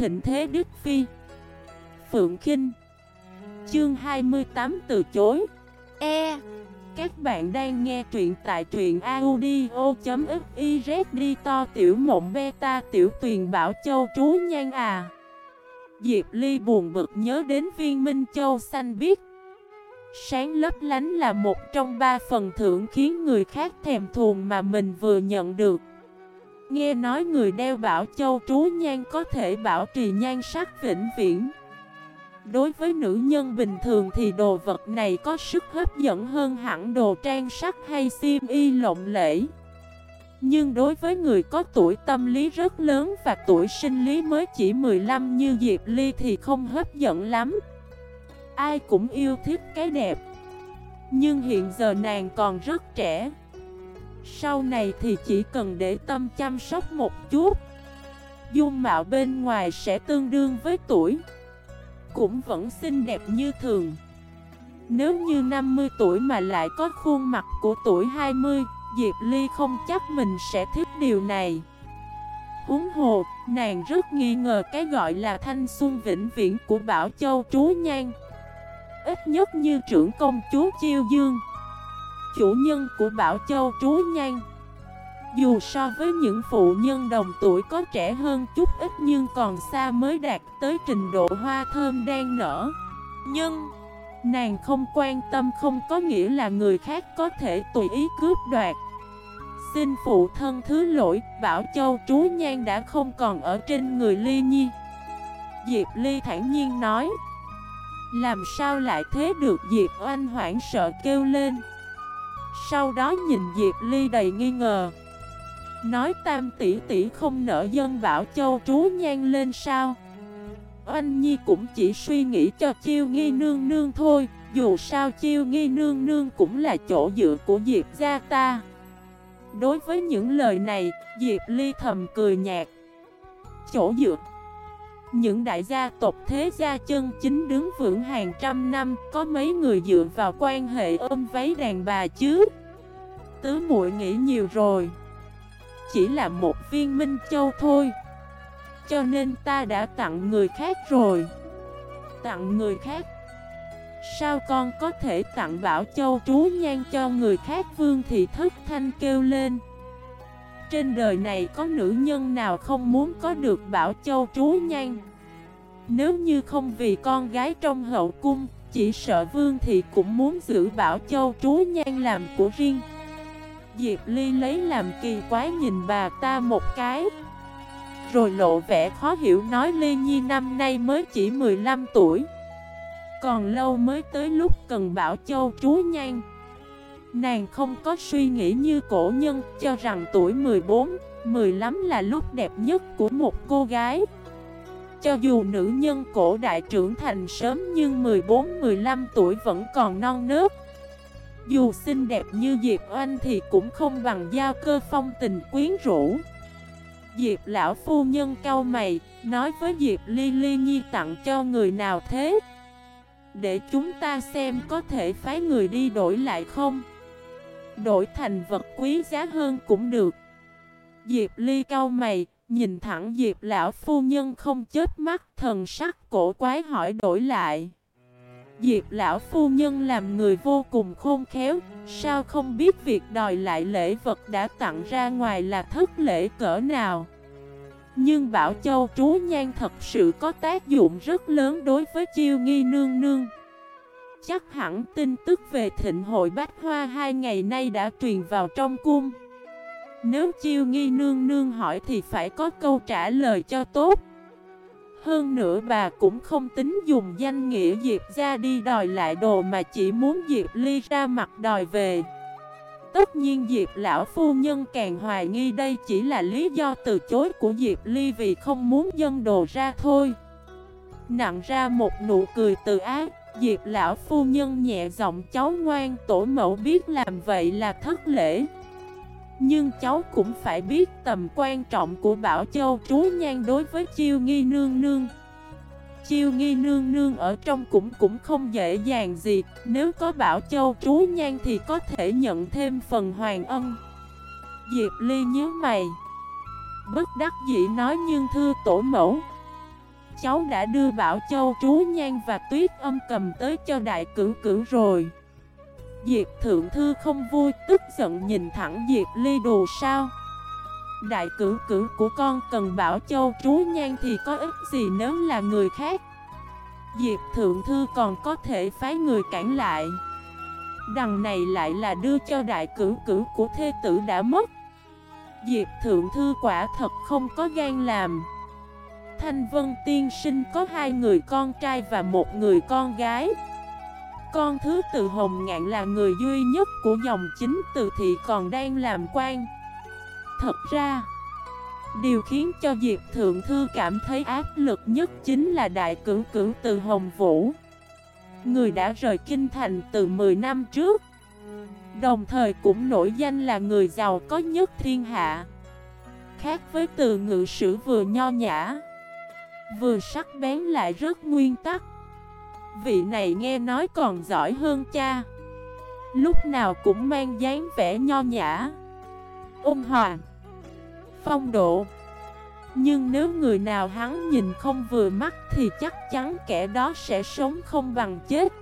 thịnh thế Đức Phi. Phượng Kinh. Chương 28 từ chối. E. Các bạn đang nghe truyện tại truyện audio.xyz đi to tiểu mộng beta tiểu tuyền bảo châu trú nhan à. Diệp Ly buồn bực nhớ đến viên Minh Châu xanh biết Sáng lấp lánh là một trong ba phần thưởng khiến người khác thèm thuồng mà mình vừa nhận được. Nghe nói người đeo bảo châu trú nhan có thể bảo trì nhan sắc vĩnh viễn. Đối với nữ nhân bình thường thì đồ vật này có sức hấp dẫn hơn hẳn đồ trang sắc hay xiêm y lộng lễ Nhưng đối với người có tuổi tâm lý rất lớn và tuổi sinh lý mới chỉ 15 như Diệp Ly thì không hấp dẫn lắm. Ai cũng yêu thích cái đẹp. Nhưng hiện giờ nàng còn rất trẻ. Sau này thì chỉ cần để tâm chăm sóc một chút. Dung mạo bên ngoài sẽ tương đương với tuổi. Cũng vẫn xinh đẹp như thường. Nếu như 50 tuổi mà lại có khuôn mặt của tuổi 20 Diệp Ly không chắc mình sẽ thích điều này. Huống hồ, nàng rất nghi ngờ cái gọi là thanh xuân vĩnh viễn của Bảo Châu Chúa Nhan. Ít nhất như trưởng công chúa Chiêu Dương. Chủ nhân của Bảo Châu Trú Nhan. Dù so với những phụ nhân đồng tuổi có trẻ hơn chút ít nhưng còn xa mới đạt tới trình độ hoa thơm đang nở. Nhưng nàng không quan tâm không có nghĩa là người khác có thể tùy ý cướp đoạt. Xin phụ thân thứ lỗi, Bảo Châu Trú Nhan đã không còn ở trên người Ly Nhi. Diệp Ly thản nhiên nói làm sao lại thế được? Diệp Oanh hoảng sợ kêu lên. Sau đó nhìn Diệp Ly đầy nghi ngờ. Nói tam tỷ tỷ không nợ dân bảo châu trú nhan lên sao? Anh Nhi cũng chỉ suy nghĩ cho chiêu nghi nương nương thôi Dù sao chiêu nghi nương nương cũng là chỗ dựa của Diệp gia ta. Đối với những lời này, Diệp Ly thầm cười nhạt. Chỗ dựa những đại gia tộc thế gia chân chính đứng vững hàng trăm năm, Có mấy người dựa vào quan hệ ôm váy đàn bà chứ? Tứ muội nghĩ nhiều rồi. Chỉ là một viên minh châu thôi. Cho nên ta đã tặng người khác rồi. Tặng người khác? Sao con có thể tặng bảo châu trú nhan cho người khác? Vương thị thất thanh kêu lên trên đời này có nữ nhân nào không muốn có được Bảo Châu trú nhan? Nếu như không vì con gái trong hậu cung, Chỉ sợ Vương Thị cũng muốn giữ Bảo Châu trú nhan làm của riêng. Diệp Ly lấy làm kỳ quái nhìn bà ta một cái, Rồi lộ vẻ khó hiểu nói Ly Nhi năm nay mới chỉ 15 tuổi, Còn lâu mới tới lúc cần Bảo Châu trú nhan. Nàng không có suy nghĩ như cổ nhân cho rằng tuổi 14, 15 là lúc đẹp nhất của một cô gái. Cho dù nữ nhân cổ đại trưởng thành sớm nhưng 14-15 tuổi vẫn còn non nớt. Dù xinh đẹp như Diệp Oanh thì cũng không bằng giao cơ phong tình quyến rũ. Diệp lão phu nhân cau mày, nói với Diệp Ly Ly Nhi tặng cho người nào thế? Để chúng ta xem có thể phái người đi đổi lại không? Đổi thành vật quý giá hơn cũng được. Diệp Ly cau mày, Nhìn thẳng Diệp lão phu nhân không chết mắt, Thần sắc cổ quái hỏi đổi lại. Diệp lão phu nhân làm người vô cùng khôn khéo, Sao không biết việc đòi lại lễ vật đã tặng ra ngoài là thất lễ cỡ nào? Nhưng Bảo Châu trú nhan thật sự có tác dụng rất lớn đối với chiêu nghi nương nương. Chắc hẳn tin tức về thịnh hội Bách Hoa hai ngày nay đã truyền vào trong cung. Nếu chiêu nghi nương nương hỏi thì phải có câu trả lời cho tốt. Hơn nữa bà cũng không tính dùng danh nghĩa Diệp ra đi đòi lại đồ mà chỉ muốn Diệp Ly ra mặt đòi về. Tất nhiên Diệp lão phu nhân càng hoài nghi đây chỉ là lý do từ chối của Diệp Ly vì không muốn dân đồ ra thôi. Nặng ra một nụ cười từ ác. Diệp lão phu nhân nhẹ giọng cháu ngoan, tổ mẫu biết làm vậy là thất lễ. Nhưng cháu cũng phải biết tầm quan trọng của Bảo Châu, trú nhan đối với chiêu nghi nương nương. Chiêu nghi nương nương ở trong cũng cũng không dễ dàng gì, Nếu có Bảo Châu, trú nhan thì có thể nhận thêm phần hoàng ân. Diệp Ly nhớ mày. Bất đắc dĩ nói, nhưng thưa tổ mẫu cháu đã đưa Bảo Châu Trú Nhan và Tuyết âm cầm tới cho đại cử cử rồi. Diệp Thượng Thư không vui, tức giận nhìn thẳng Diệp Ly đồ sao? Đại cử cử của con cần Bảo Châu Trú Nhan thì có ích gì nếu là người khác? Diệp Thượng Thư còn có thể phái người cản lại. Đằng này lại là đưa cho đại cử cử của thê tử đã mất. Diệp Thượng Thư quả thật không có gan làm. Thanh Vân Tiên Sinh có hai người con trai và một người con gái. Con thứ từ Hồng Ngạn là người duy nhất của dòng chính từ thị còn đang làm quan. Thật ra, Điều khiến cho Diệp Thượng Thư cảm thấy áp lực nhất chính là đại cử cử từ Hồng Vũ. Người đã rời Kinh Thành từ 10 năm trước. Đồng thời cũng nổi danh là người giàu có nhất thiên hạ. Khác với từ ngự sử vừa nho nhã Vừa sắc bén lại rất nguyên tắc. Vị này nghe nói còn giỏi hơn cha. Lúc nào cũng mang dáng vẻ nho nhã, Ôn hòa, Phong độ. Nhưng nếu người nào hắn nhìn không vừa mắt Thì chắc chắn kẻ đó sẽ sống không bằng chết.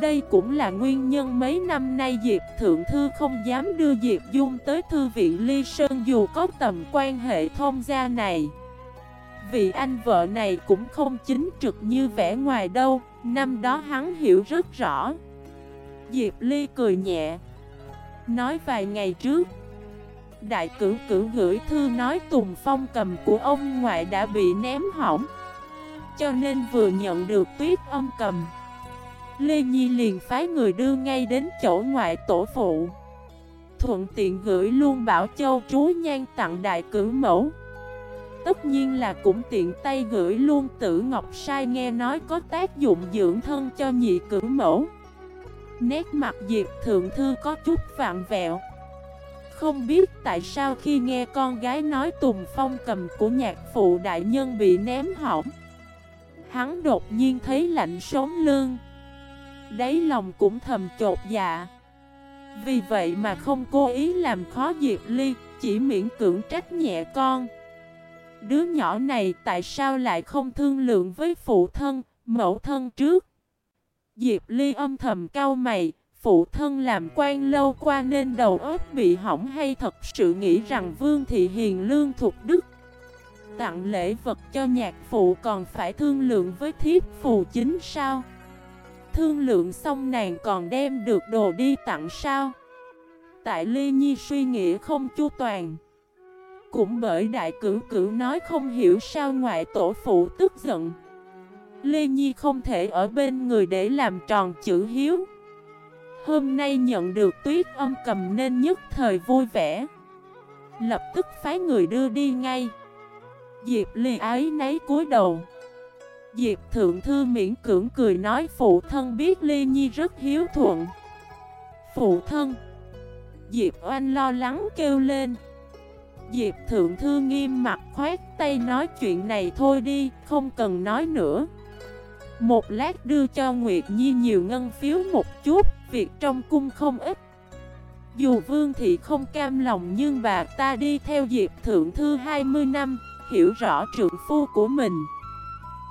Đây cũng là nguyên nhân mấy năm nay Diệp Thượng Thư không dám đưa Diệp Dung tới Thư viện Ly Sơn dù có tầm quan hệ thông gia này. Vị anh vợ này cũng không chính trực như vẻ ngoài đâu, năm đó hắn hiểu rất rõ. Diệp Ly cười nhẹ, nói vài ngày trước. Đại cử cử gửi thư nói Tùng Phong cầm của ông ngoại đã bị ném hỏng Cho nên vừa nhận được tuyết âm cầm Lê Nhi liền phái người đưa ngay đến chỗ ngoại tổ phụ Thuận tiện gửi luôn Bảo Châu chú nhan tặng đại cử mẫu Tất nhiên là cũng tiện tay gửi luôn tử Ngọc Sai nghe nói có tác dụng dưỡng thân cho nhị cử mẫu. Nét mặt Diệp Thượng Thư có chút vạn vẹo. Không biết tại sao khi nghe con gái nói Tùng Phong cầm của nhạc phụ đại nhân bị ném hỏng, Hắn đột nhiên thấy lạnh sống lương Đáy lòng cũng thầm chột dạ. Vì vậy mà không cố ý làm khó Diệp Ly, Chỉ miễn cưỡng trách nhẹ con. Đứa nhỏ này tại sao lại không thương lượng với phụ thân, mẫu thân trước? Diệp Ly âm thầm cau mày Phụ thân làm quan lâu qua nên đầu óc bị hỏng hay thật sự nghĩ rằng Vương Thị Hiền lương thuộc đức? Tặng lễ vật cho nhạc phụ còn phải thương lượng với thiếp phù chính sao? Thương lượng xong nàng còn đem được đồ đi tặng sao? Tại Ly Nhi suy nghĩ không chu toàn. Cũng bởi đại cử cử nói không hiểu sao ngoại tổ phụ tức giận. Lê Nhi không thể ở bên người để làm tròn chữ hiếu. Hôm nay nhận được tuyết âm cầm nên nhất thời vui vẻ. Lập tức phái người đưa đi ngay. Diệp Ly ái nấy cúi đầu. Diệp Thượng Thư miễn cưỡng cười nói, phụ thân biết Ly Nhi rất hiếu thuận. Phụ thân? Diệp Oanh lo lắng kêu lên. Diệp Thượng Thư nghiêm mặt khoát tay nói chuyện này thôi đi, không cần nói nữa. Một lát đưa cho Nguyệt Nhi nhiều ngân phiếu một chút, việc trong cung không ít. Dù Vương Thị không cam lòng nhưng bà ta đi theo Diệp Thượng Thư 20 năm, hiểu rõ trượng phu của mình.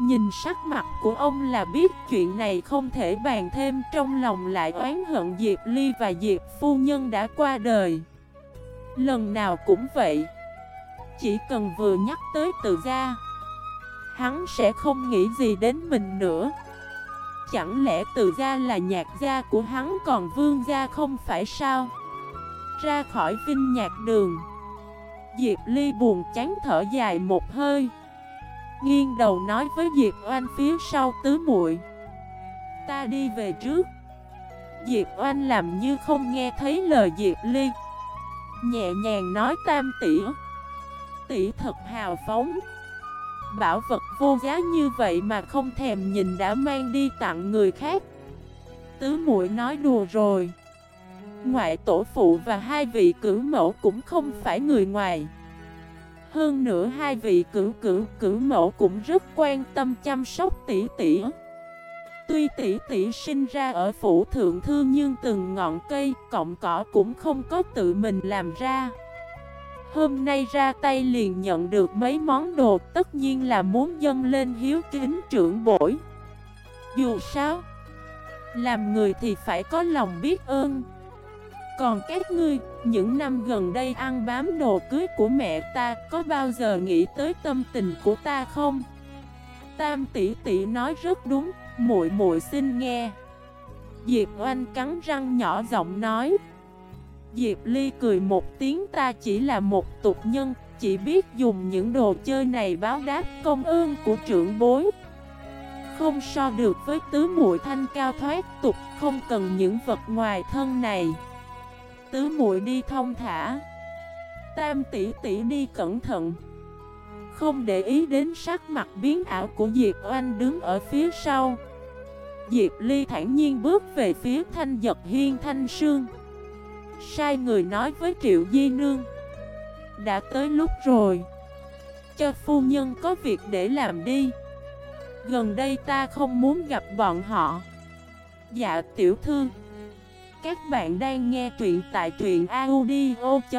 Nhìn sắc mặt của ông là biết chuyện này không thể bàn thêm Trong lòng lại oán hận Diệp Ly và Diệp Phu Nhân đã qua đời. Lần nào cũng vậy. Chỉ cần vừa nhắc tới từ gia, Hắn sẽ không nghĩ gì đến mình nữa. Chẳng lẽ từ gia là nhạc gia của hắn còn vương gia không phải sao? Ra khỏi vinh nhạc đường. Diệp Ly buồn chán thở dài một hơi. Nghiêng đầu nói với Diệp Oanh phía sau tứ muội, Ta đi về trước. Diệp Oanh làm như không nghe thấy lời Diệp Ly. Nhẹ nhàng nói tam tỷ Tỷ thật hào phóng. Bảo vật vô giá như vậy mà không thèm nhìn đã mang đi tặng người khác. Tứ muội nói đùa rồi. Ngoại tổ phụ và hai vị cử mẫu cũng không phải người ngoài. Hơn nữa hai vị cử cử cử mẫu cũng rất quan tâm chăm sóc tỷ tỷ Tuy tỷ tỷ sinh ra ở phủ thượng thư nhưng từng ngọn cây, cọng cỏ cũng không có tự mình làm ra. Hôm nay ra tay liền nhận được mấy món đồ tất nhiên là muốn dâng lên hiếu kính trưởng bổi Dù sao Làm người thì phải có lòng biết ơn. Còn các ngươi, những năm gần đây ăn bám đồ cưới của mẹ ta Có bao giờ nghĩ tới tâm tình của ta không? Tam tỷ tỷ nói rất đúng, muội muội xin nghe. Diệp Oanh cắn răng nhỏ giọng nói. Diệp Ly cười một tiếng ta chỉ là một tục nhân Chỉ biết dùng những đồ chơi này báo đáp công ơn của trưởng bối. Không so được với tứ muội thanh cao thoát tục Không cần những vật ngoài thân này. Tứ muội đi thông thả. Tam tỷ tỷ đi cẩn thận. Không để ý đến sắc mặt biến ảo của Diệp Oanh đứng ở phía sau. Diệp Ly thản nhiên bước về phía thanh giật hiên thanh sương. Sai người nói với Triệu Di Nương, Đã tới lúc rồi. Cho phu nhân có việc để làm đi. Gần đây ta không muốn gặp bọn họ. Dạ tiểu thư, Các bạn đang nghe truyện tại truyện audio.fif